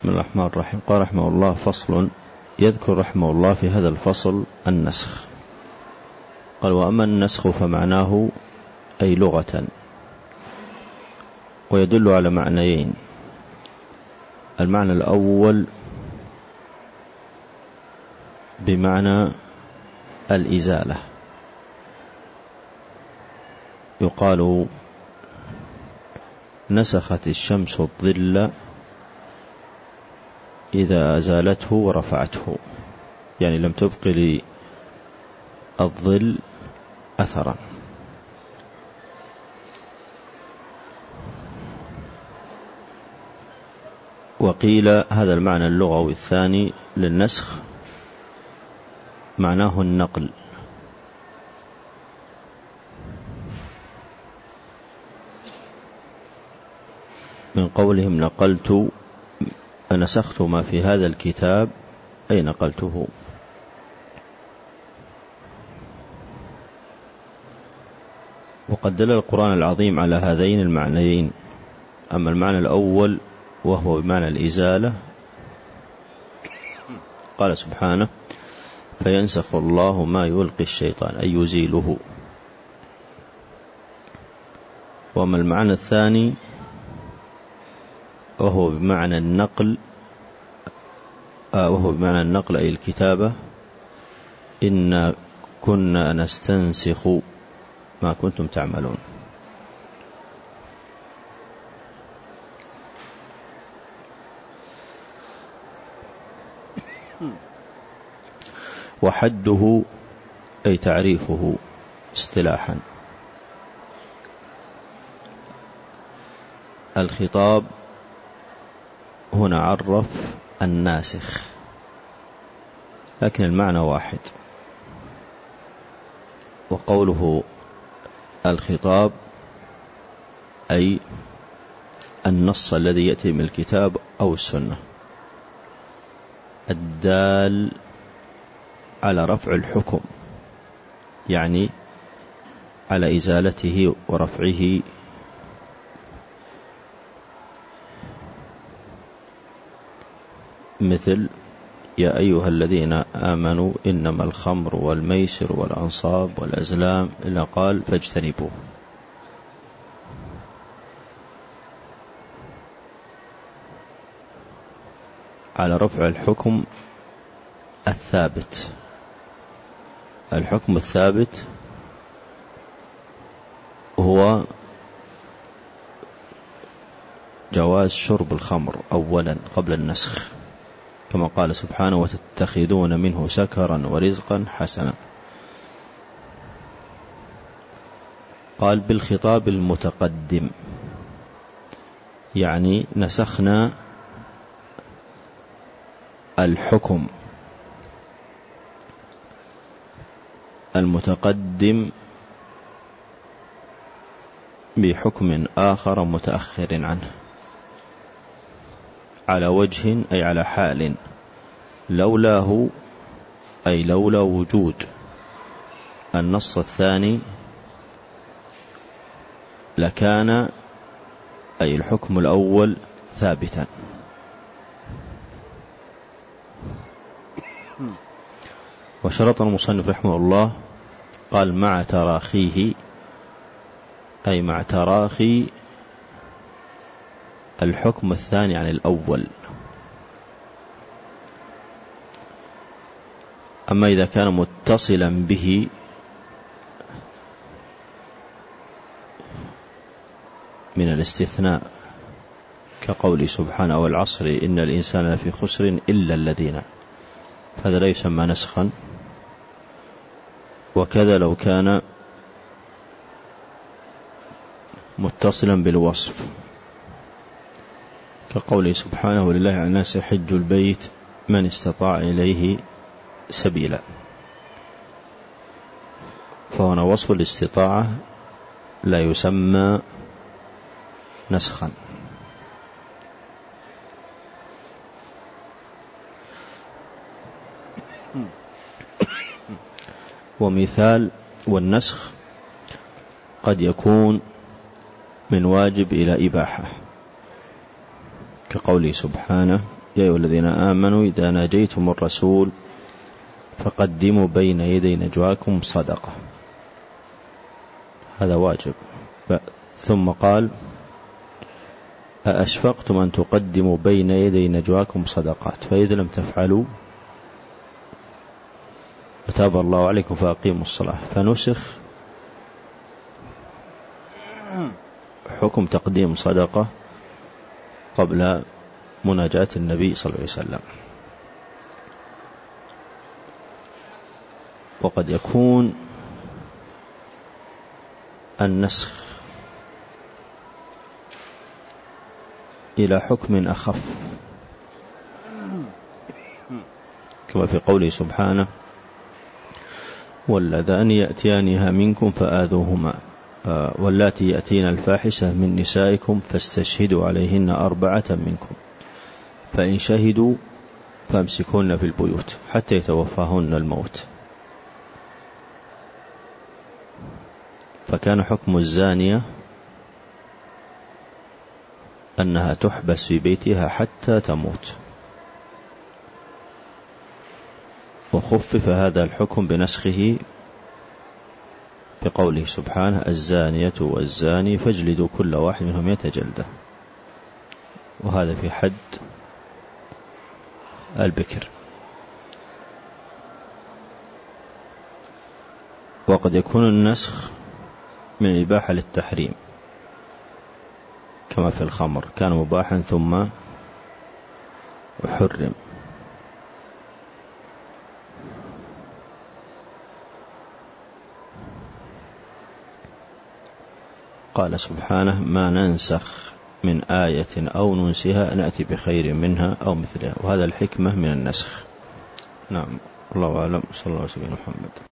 بسم الله الرحمن الرحيم. قال رحمه الله فصل يذكر رحمه الله في هذا الفصل النسخ. قال وأما النسخ فمعناه أي لغة. ويدل على معنيين. المعنى الأول بمعنى الإزالة. يقال نسخت الشمس الظل إذا أزالته ورفعته. يعني لم تبق لي الظل أثرا. وقيل هذا المعنى اللغوي الثاني للنسخ معناه النقل. من قولهم نقلت نسخت ما في هذا الكتاب أي نقلته وقد دل القرآن العظيم على هذين المعنيين أما المعنى الأول وهو بمعنى الإزالة قال سبحانه فينسخ الله ما يلقي الشيطان أي يزيله. وأما المعنى الثاني وهو بمعنى النقل آه وهو بمعنى النقل أي الكتابة إنا كنا نستنسخ ما كنتم تعملون. وحده أي تعريفه اصطلاحا. الخطاب هنا عرف الناسخ. لكن المعنى واحد. وقوله الخطاب أي النص الذي يأتي من الكتاب أو السنة. الدال على رفع الحكم يعني على إزالته ورفعه مثل يا أيها الذين آمنوا إنما الخمر والميسر والأنصاب والأزلام إلا قال فاجتنبوه. على رفع الحكم الثابت. الحكم الثابت هو جواز شرب الخمر أولا قبل النسخ. كما قال سبحانه وتتخذون منه سكرا ورزقا حسنا. قال بالخطاب المتقدم يعني نسخنا الحكم المتقدم بحكم آخر متأخر عنه. على وجه أي على حال لولاه أي لولا وجود. النص الثاني لكان أي الحكم الأول ثابتا. وشرط المصنف رحمه الله قال مع تراخيه أي مع تراخي الحكم الثاني عن الأول. أما إذا كان متصلا به من الاستثناء كقول سبحانه والعصر إن الإنسان لفي خسر إلا الذين هذا لا يسمى نسخا. وكذا لو كان متصلا بالوصف. كقوله سبحانه ولله على الناس حج البيت من استطاع إليه سبيلا. فهنا وصف الاستطاعة لا يسمى نسخا. ومثال والنسخ قد يكون من واجب إلى إباحة. كقوله سبحانه يا أيها الذين آمنوا إذا ناجيتم الرسول فقدموا بين يدي نجواكم صدقة. هذا واجب. ثم قال أأشفقتم أن تقدموا بين يدي نجواكم صدقات؟ فإذا لم تفعلوا فتاب الله عليكم فأقيموا الصلاة. فنسخ حكم تقديم صدقة قبل مناجاة النبي صلى الله عليه وسلم. وقد يكون النسخ إلى حكم أخف. كما في قوله سبحانه واللذان يأتيانها منكم فآذوهما. واللاتي يأتين الفاحشة من نسائكم فاستشهدوا عليهن أربعة منكم. فإن شهدوا فامسكوهن في البيوت حتى يتوفاهن الموت. فكان حكم الزانية أنها تحبس في بيتها حتى تموت. وخفف هذا الحكم بنسخه بقوله سبحانه الزانية والزاني فاجلدوا كل واحد منهم يتجلده وهذا في حد البكر. وقد يكون النسخ من الإباحة للتحريم كما في الخمر. كان مباحا ثم حرم قال سبحانه ما ننسخ من آية أو ننسها نأتي بخير منها أو مثلها. وهذا الحكمة من النسخ. نعم الله أعلم. صلى الله عليه وسلم محمد.